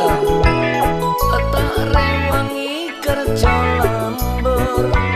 Yeah. Atah rewangi kerja lembur.